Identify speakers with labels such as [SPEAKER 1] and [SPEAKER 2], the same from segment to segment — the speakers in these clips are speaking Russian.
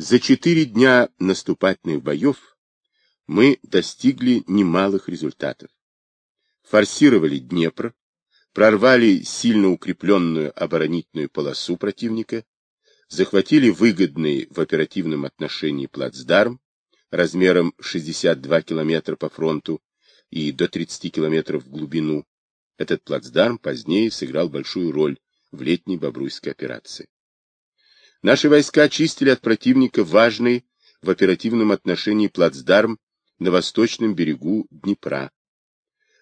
[SPEAKER 1] За четыре дня наступательных боев мы достигли немалых результатов. Форсировали Днепр, прорвали сильно укрепленную оборонительную полосу противника, захватили выгодный в оперативном отношении плацдарм размером 62 километра по фронту и до 30 километров в глубину. Этот плацдарм позднее сыграл большую роль в летней Бобруйской операции. Наши войска очистили от противника важный в оперативном отношении плацдарм на восточном берегу Днепра.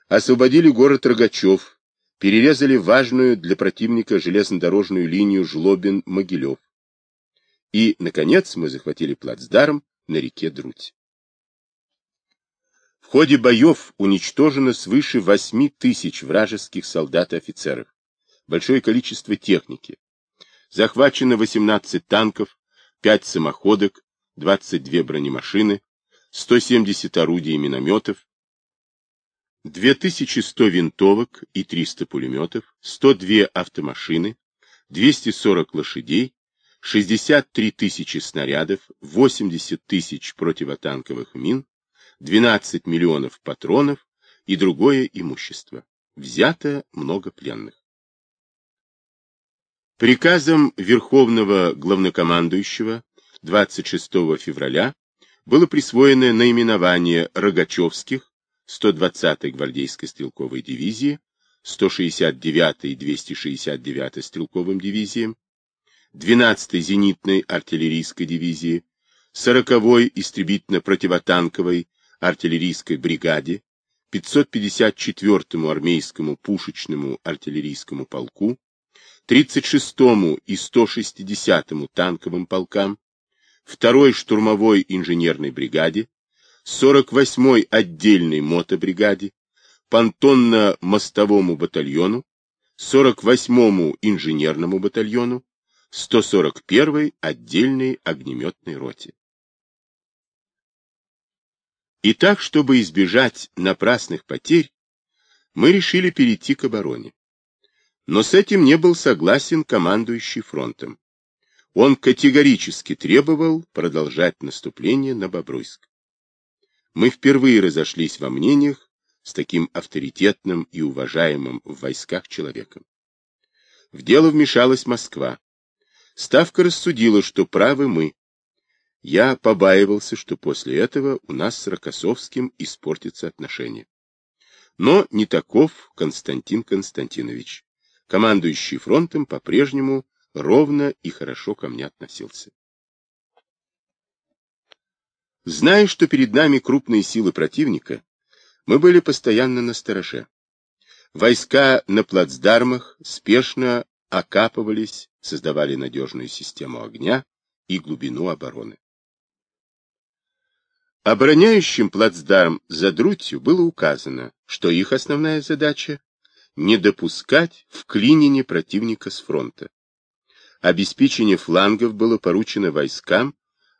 [SPEAKER 1] Освободили город Рогачев, перерезали важную для противника железнодорожную линию Жлобин-Могилев. И, наконец, мы захватили плацдарм на реке Друдь. В ходе боев уничтожено свыше 8 тысяч вражеских солдат и офицеров, большое количество техники. Захвачено 18 танков, 5 самоходок, 22 бронемашины, 170 орудий и минометов, 2100 винтовок и 300 пулеметов, 102 автомашины, 240 лошадей, 63 тысячи снарядов, 80 тысяч противотанковых мин, 12 миллионов патронов и другое имущество. Взято много пленных. Приказом Верховного Главнокомандующего 26 февраля было присвоено наименование Рогачевских 120-й гвардейской стрелковой дивизии, 169-й и 269-й стрелковым дивизиям, 12-й зенитной артиллерийской дивизии, 40-й истребительно-противотанковой артиллерийской бригаде, 554-му армейскому пушечному артиллерийскому полку, 36-му и 160-му танковым полкам, второй штурмовой инженерной бригаде, 48-й отдельной мотобригаде, понтонно-мостовому батальону, 48-му инженерному батальону, 141-й отдельной огнеметной роте. И так, чтобы избежать напрасных потерь, мы решили перейти к обороне. Но с этим не был согласен командующий фронтом он категорически требовал продолжать наступление на Бобруйск. Мы впервые разошлись во мнениях с таким авторитетным и уважаемым в войсках человеком. В дело вмешалась Москва. Ставка рассудила, что правы мы. Я побаивался, что после этого у нас с Рокоссовским испортятся отношения. Но не таков Константин Константинович. Командующий фронтом по-прежнему ровно и хорошо ко мне относился. Зная, что перед нами крупные силы противника, мы были постоянно на стороже. Войска на плацдармах спешно окапывались, создавали надежную систему огня и глубину обороны. Обороняющим плацдарм за Друтью было указано, что их основная задача — не допускать вклинения противника с фронта, обеспечение флангов было поручено войскам,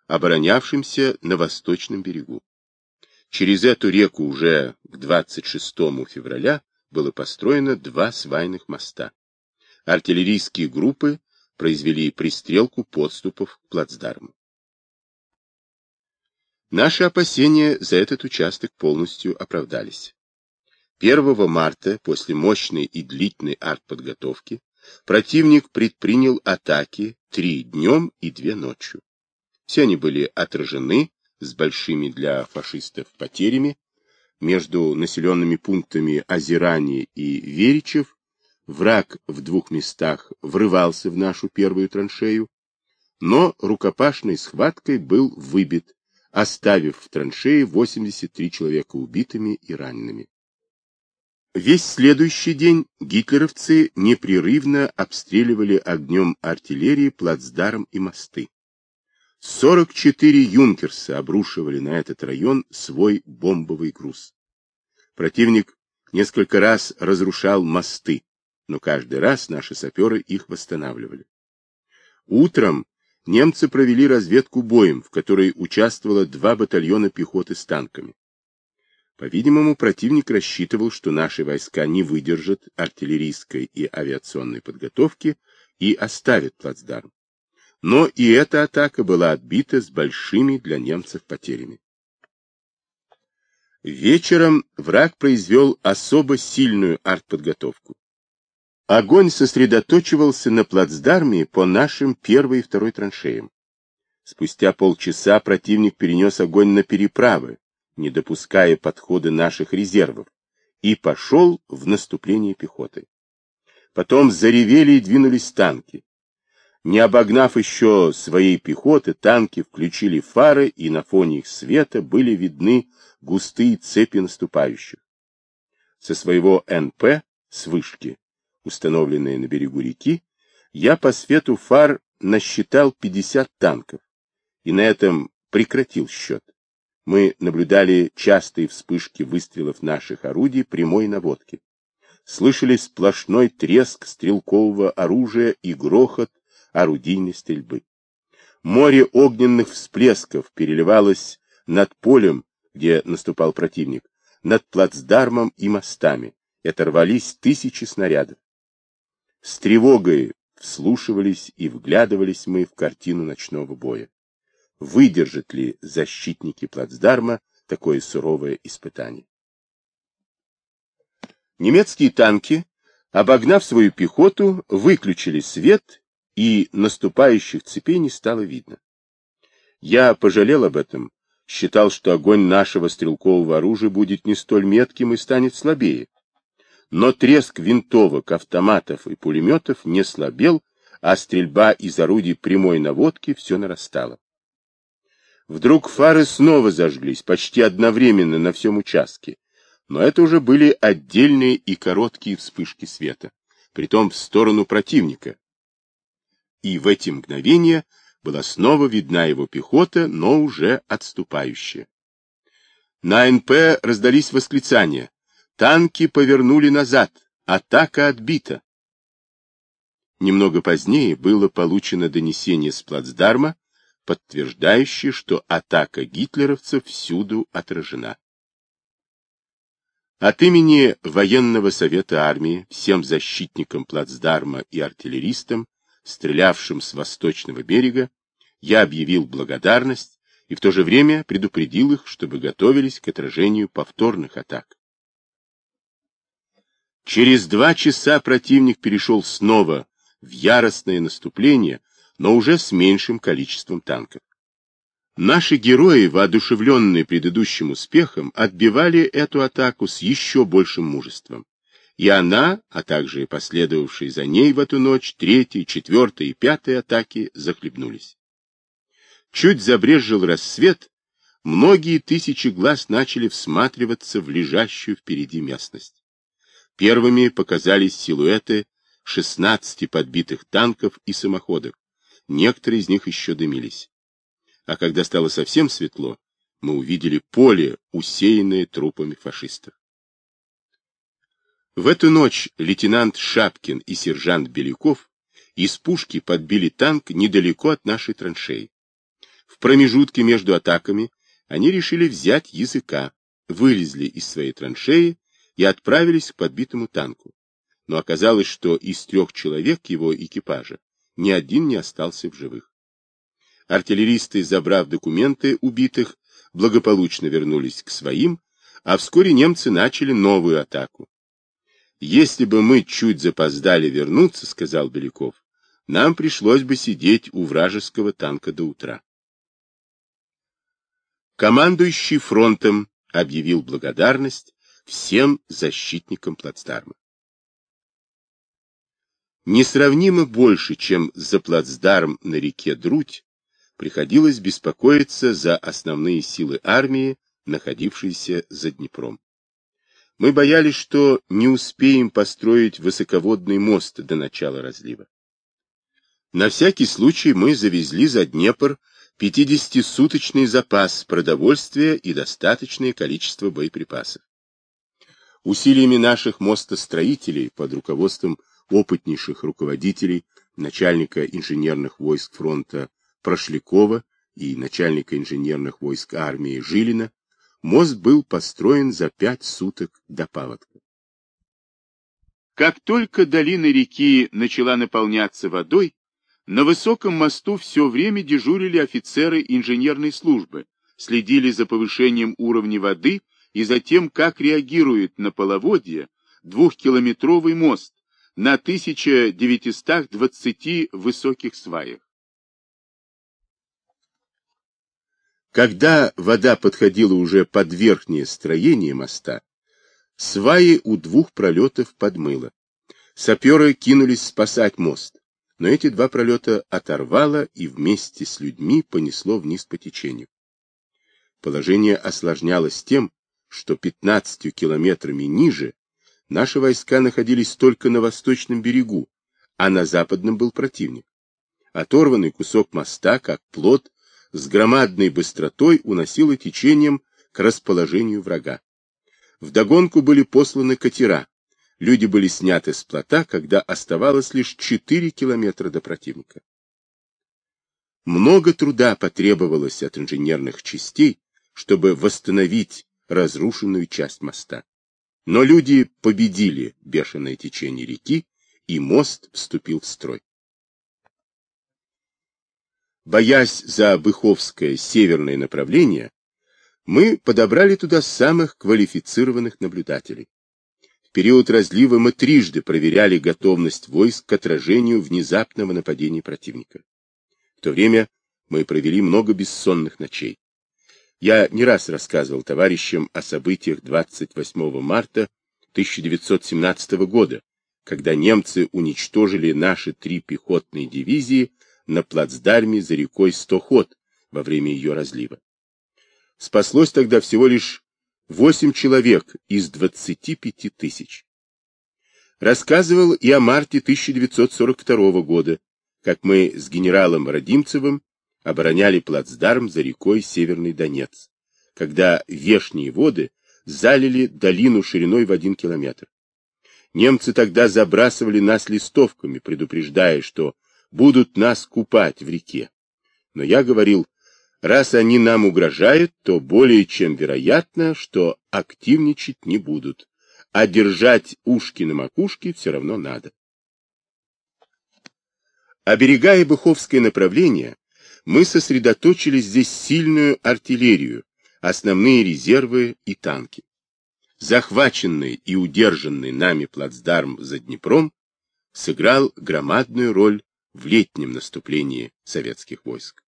[SPEAKER 1] оборонявшимся на восточном берегу. Через эту реку уже к 26 февраля было построено два свайных моста. Артиллерийские группы произвели пристрелку подступов к плацдарму. Наши опасения за этот участок полностью оправдались. 1 марта, после мощной и длительной артподготовки, Противник предпринял атаки три днем и две ночью. Все они были отражены с большими для фашистов потерями. Между населенными пунктами Озерани и Веричев враг в двух местах врывался в нашу первую траншею, но рукопашной схваткой был выбит, оставив в траншее 83 человека убитыми и ранеными. Весь следующий день гитлеровцы непрерывно обстреливали огнем артиллерии плацдарм и мосты. 44 юнкерса обрушивали на этот район свой бомбовый груз. Противник несколько раз разрушал мосты, но каждый раз наши саперы их восстанавливали. Утром немцы провели разведку боем, в которой участвовало два батальона пехоты с танками. По-видимому, противник рассчитывал, что наши войска не выдержат артиллерийской и авиационной подготовки и оставят плацдарм. Но и эта атака была отбита с большими для немцев потерями. Вечером враг произвел особо сильную артподготовку. Огонь сосредоточивался на плацдарме по нашим первой и второй траншеям. Спустя полчаса противник перенес огонь на переправы, не допуская подхода наших резервов, и пошел в наступление пехоты. Потом заревели и двинулись танки. Не обогнав еще своей пехоты, танки включили фары, и на фоне их света были видны густые цепи наступающих. Со своего НП, с вышки, установленной на берегу реки, я по свету фар насчитал 50 танков, и на этом прекратил счет. Мы наблюдали частые вспышки выстрелов наших орудий прямой наводки. Слышали сплошной треск стрелкового оружия и грохот орудийной стрельбы. Море огненных всплесков переливалось над полем, где наступал противник, над плацдармом и мостами, оторвались тысячи снарядов. С тревогой вслушивались и вглядывались мы в картину ночного боя. Выдержат ли защитники плацдарма такое суровое испытание? Немецкие танки, обогнав свою пехоту, выключили свет и наступающих цепей не стало видно. Я пожалел об этом, считал, что огонь нашего стрелкового оружия будет не столь метким и станет слабее. Но треск винтовок, автоматов и пулеметов не слабел, а стрельба из орудий прямой наводки все нарастала. Вдруг фары снова зажглись, почти одновременно на всем участке, но это уже были отдельные и короткие вспышки света, притом в сторону противника, и в эти мгновения была снова видна его пехота, но уже отступающая. На НП раздались восклицания. Танки повернули назад. Атака отбита. Немного позднее было получено донесение с плацдарма, подтверждающее, что атака гитлеровцев всюду отражена. От имени Военного совета армии всем защитникам плацдарма и артиллеристам стрелявшим с восточного берега, я объявил благодарность и в то же время предупредил их, чтобы готовились к отражению повторных атак. Через два часа противник перешел снова в яростное наступление, но уже с меньшим количеством танков. Наши герои, воодушевленные предыдущим успехом, отбивали эту атаку с еще большим мужеством и она, а также и последовавшие за ней в эту ночь третья, четвертая и пятая атаки захлебнулись. Чуть забрезжил рассвет, многие тысячи глаз начали всматриваться в лежащую впереди местность. Первыми показались силуэты 16 подбитых танков и самоходов, некоторые из них еще дымились. А когда стало совсем светло, мы увидели поле, усеянное трупами фашистов. В эту ночь лейтенант Шапкин и сержант Беляков из пушки подбили танк недалеко от нашей траншеи. В промежутке между атаками они решили взять языка, вылезли из своей траншеи и отправились к подбитому танку. Но оказалось, что из трех человек его экипажа ни один не остался в живых. Артиллеристы, забрав документы убитых, благополучно вернулись к своим, а вскоре немцы начали новую атаку. Если бы мы чуть запоздали вернуться, сказал Беляков, нам пришлось бы сидеть у вражеского танка до утра. Командующий фронтом объявил благодарность всем защитникам плацдарма. Несравнимо больше, чем за плацдарм на реке Друдь, приходилось беспокоиться за основные силы армии, находившиеся за Днепром. Мы боялись, что не успеем построить высоководный мост до начала разлива. На всякий случай мы завезли за Днепр 50-суточный запас продовольствия и достаточное количество боеприпасов. Усилиями наших мостостроителей под руководством опытнейших руководителей, начальника инженерных войск фронта Прошлякова и начальника инженерных войск армии Жилина, Мост был построен за пять суток до паводка. Как только долина реки начала наполняться водой,
[SPEAKER 2] На высоком мосту все время дежурили офицеры инженерной службы, следили за повышением уровня воды и за тем, как реагирует на половодье двухкилометровый мост на 1920 высоких сваях.
[SPEAKER 1] Когда вода подходила уже под верхнее строение моста, сваи у двух пролетов подмыло. Саперы кинулись спасать мост, но эти два пролета оторвало и вместе с людьми понесло вниз по течению. Положение осложнялось тем, что 15 километрами ниже наши войска находились только на восточном берегу, а на западном был противник. Оторванный кусок моста, как плод, с громадной быстротой уносило течением к расположению врага. Вдогонку были посланы катера. Люди были сняты с плота, когда оставалось лишь 4 километра до противника. Много труда потребовалось от инженерных частей, чтобы восстановить разрушенную часть моста. Но люди победили бешеное течение реки, и мост вступил в строй. Боясь за Быховское северное направление, мы подобрали туда самых квалифицированных наблюдателей. В период разлива мы трижды проверяли готовность войск к отражению внезапного нападения противника. В то время мы провели много бессонных ночей. Я не раз рассказывал товарищам о событиях 28 марта 1917 года, когда немцы уничтожили наши три пехотные дивизии на плацдарме за рекой Стоход во время ее разлива. Спаслось тогда всего лишь 8 человек из 25 тысяч. Рассказывал и о марте 1942 года, как мы с генералом Родимцевым обороняли плацдарм за рекой Северный Донец, когда вешние воды залили долину шириной в один километр. Немцы тогда забрасывали нас листовками, предупреждая, что будут нас купать в реке. Но я говорил, раз они нам угрожают, то более чем вероятно, что активничать не будут, а держать ушки на макушке все равно надо. Оберегая Быховское направление, мы сосредоточили здесь сильную артиллерию, основные резервы и танки. Захваченный и удержанный нами плацдарм за Днепром сыграл громадную роль в летнем наступлении советских войск.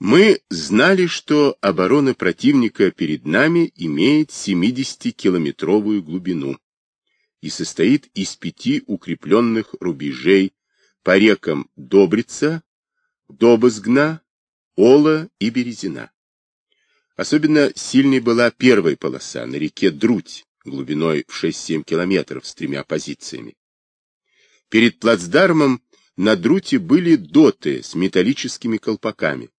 [SPEAKER 1] Мы знали, что оборона противника перед нами имеет 70-километровую глубину и состоит из пяти укрепленных рубежей по рекам Добрица, Добызгна, Ола и Березина. Особенно сильной была первая полоса на реке Друдь, глубиной в 6-7 километров с тремя позициями. Перед плацдармом на друте были доты с металлическими колпаками,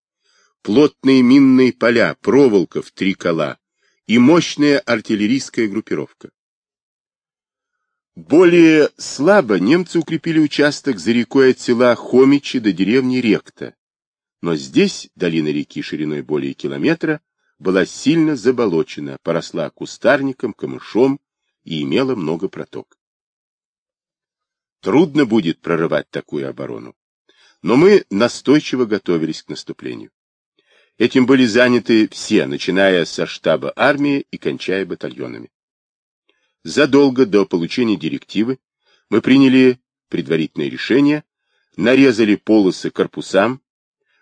[SPEAKER 1] плотные минные поля, проволока в три кола и мощная артиллерийская группировка. Более слабо немцы укрепили участок за рекой от села Хомичи до деревни Ректа, но здесь долина реки шириной более километра была сильно заболочена, поросла кустарником, камышом и имела много проток. Трудно будет прорывать такую оборону. Но мы настойчиво готовились к наступлению. Этим были заняты все, начиная со штаба армии и кончая батальонами. Задолго до получения директивы мы приняли предварительное решение, нарезали полосы корпусам,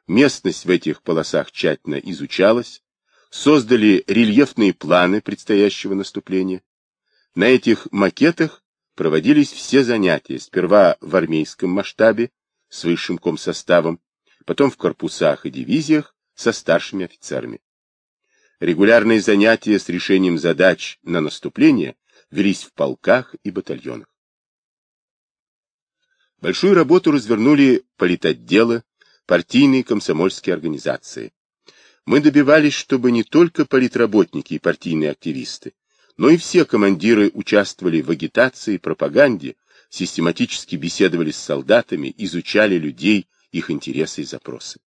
[SPEAKER 1] местность в этих полосах тщательно изучалась, создали рельефные планы предстоящего наступления. На этих макетах проводились все занятия, сперва в армейском масштабе с высшим комсоставом, потом в корпусах и дивизиях со старшими офицерами. Регулярные занятия с решением задач на наступление велись в полках и батальонах. Большую работу развернули политотделы, партийные комсомольские организации. Мы добивались, чтобы не только политработники и партийные активисты, но и все командиры участвовали в агитации и пропаганде, систематически беседовали с солдатами, изучали людей, их интересы и запросы.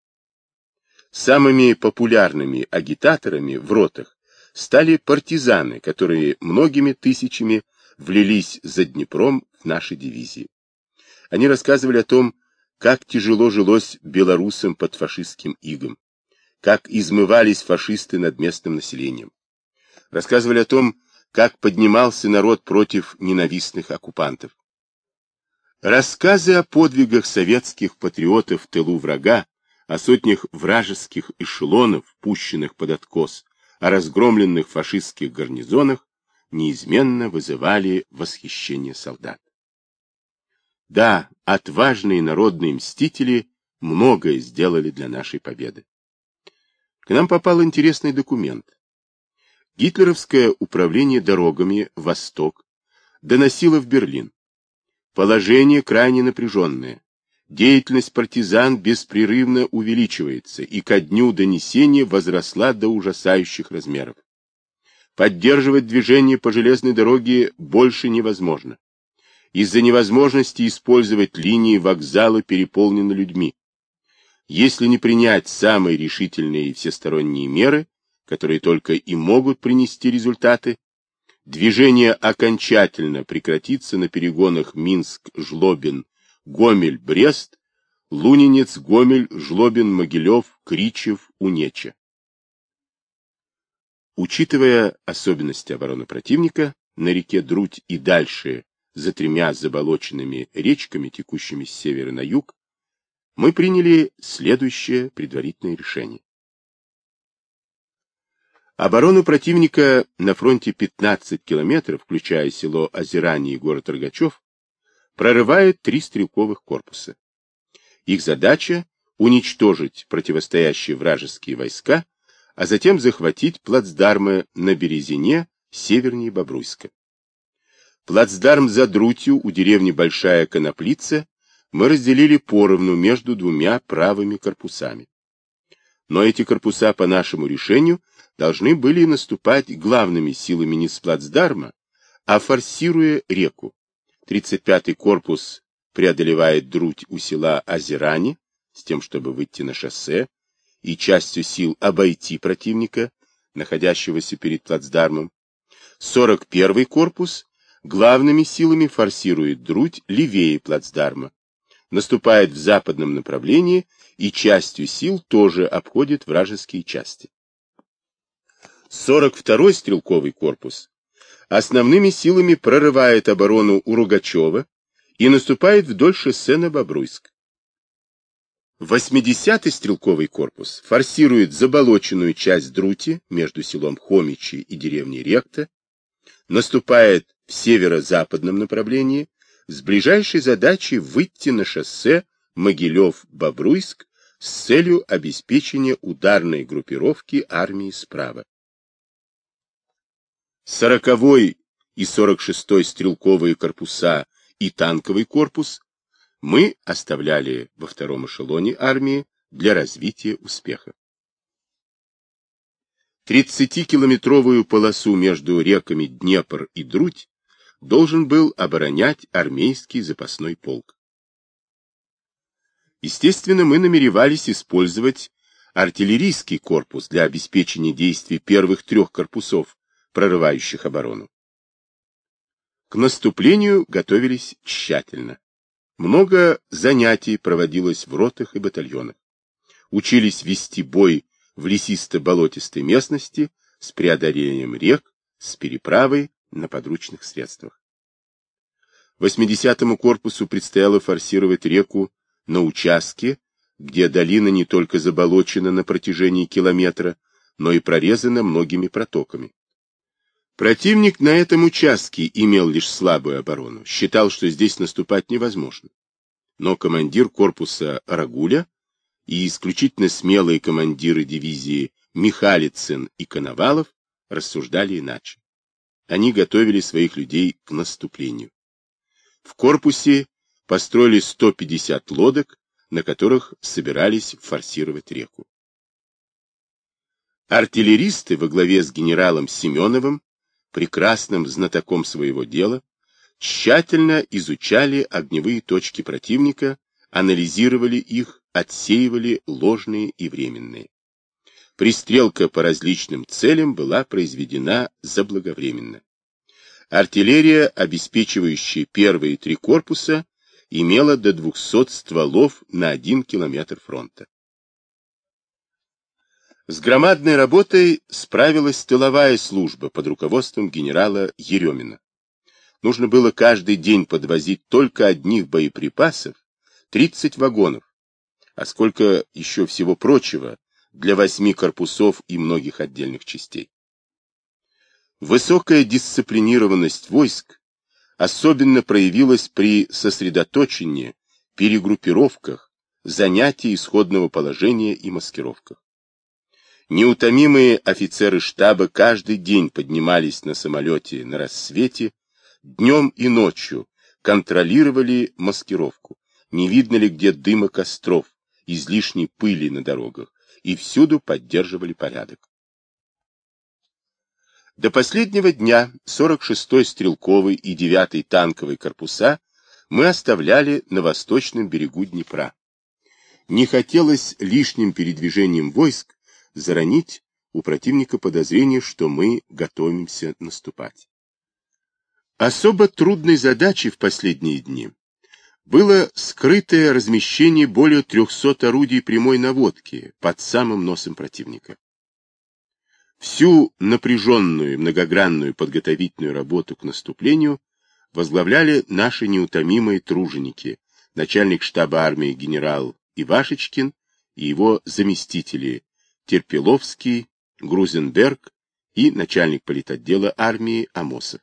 [SPEAKER 1] Самыми популярными агитаторами в ротах стали партизаны, которые многими тысячами влились за Днепром в наши дивизии. Они рассказывали о том, как тяжело жилось белорусам под фашистским игом, как измывались фашисты над местным населением. Рассказывали о том, как поднимался народ против ненавистных оккупантов. Рассказы о подвигах советских патриотов в тылу врага, о сотнях вражеских эшелонов, пущенных под откос, о разгромленных фашистских гарнизонах, неизменно вызывали восхищение солдат. Да, отважные народные мстители многое сделали для нашей победы. К нам попал интересный документ. Гитлеровское управление дорогами «Восток» доносило в Берлин. Положение крайне напряженное. Деятельность партизан беспрерывно увеличивается и ко дню донесения возросла до ужасающих размеров. Поддерживать движение по железной дороге больше невозможно. Из-за невозможности использовать линии вокзала переполнены людьми. Если не принять самые решительные и всесторонние меры, которые только и могут принести результаты, движение окончательно прекратится на перегонах Минск-Жлобин Гомель-Брест, Лунинец, Гомель, Жлобин, Могилев, Кричев, Унеча. Учитывая особенности обороны противника, на реке Друдь и дальше, за тремя заболоченными речками, текущими с севера на юг, мы приняли следующее предварительное решение. Оборону противника на фронте 15 километров, включая село Озерание и город Рогачев, прорывают три стрелковых корпуса. Их задача — уничтожить противостоящие вражеские войска, а затем захватить плацдармы на Березине, севернее Бобруйска. Плацдарм за Друтью у деревни Большая Коноплица мы разделили поровну между двумя правыми корпусами. Но эти корпуса по нашему решению должны были наступать главными силами не с плацдарма, а форсируя реку. 35-й корпус преодолевает Друдь у села Озерани с тем, чтобы выйти на шоссе и частью сил обойти противника, находящегося перед плацдармом. 41-й корпус главными силами форсирует Друдь левее плацдарма, наступает в западном направлении и частью сил тоже обходит вражеские части. 42-й стрелковый корпус основными силами прорывает оборону у Ругачева и наступает вдоль шоссе на Бобруйск. 80-й стрелковый корпус форсирует заболоченную часть Друти между селом Хомичи и деревней Ректа, наступает в северо-западном направлении с ближайшей задачей выйти на шоссе Могилев-Бобруйск с целью обеспечения ударной группировки армии справа. 40-й и 46-й стрелковые корпуса и танковый корпус мы оставляли во втором эшелоне армии для развития успеха. 30-километровую полосу между реками Днепр и Друдь должен был оборонять армейский запасной полк. Естественно, мы намеревались использовать артиллерийский корпус для обеспечения действий первых трех корпусов прорывающих оборону. К наступлению готовились тщательно. Много занятий проводилось в ротах и батальонах. Учились вести бой в лесисто-болотистой местности с преодолением рек, с переправой на подручных средствах. 80-му корпусу предстояло форсировать реку на участке, где долина не только заболочена на протяжении километра, но и прорезана многими протоками. Противник на этом участке имел лишь слабую оборону, считал, что здесь наступать невозможно. Но командир корпуса Рагуля и исключительно смелые командиры дивизии Михалицын и Коновалов рассуждали иначе. Они готовили своих людей к наступлению. В корпусе построили 150 лодок, на которых собирались форсировать реку. Артиллеристы во главе с генералом Семеновым прекрасным знатоком своего дела, тщательно изучали огневые точки противника, анализировали их, отсеивали ложные и временные. Пристрелка по различным целям была произведена заблаговременно. Артиллерия, обеспечивающая первые три корпуса, имела до 200 стволов на 1 километр фронта. С громадной работой справилась тыловая служба под руководством генерала Еремина. Нужно было каждый день подвозить только одних боеприпасов 30 вагонов, а сколько еще всего прочего для восьми корпусов и многих отдельных частей. Высокая дисциплинированность войск особенно проявилась при сосредоточении, перегруппировках, занятии исходного положения и маскировках. Неутомимые офицеры штаба каждый день поднимались на самолете на рассвете, днем и ночью контролировали маскировку, не видно ли где дыма костров, излишней пыли на дорогах, и всюду поддерживали порядок. До последнего дня 46-й стрелковый и 9-й танковый корпуса мы оставляли на восточном берегу Днепра. Не хотелось лишним передвижением войск заронить у противника подозрение, что мы готовимся наступать. Особо трудной задачей в последние дни было скрытое размещение более 300 орудий прямой наводки под самым носом противника. Всю напряженную многогранную подготовительную работу к наступлению возглавляли наши неутомимые труженики, начальник штаба армии генерал Ивашечкин и его заместители Терпиловский, Грузенберг и начальник политотдела армии Амосов.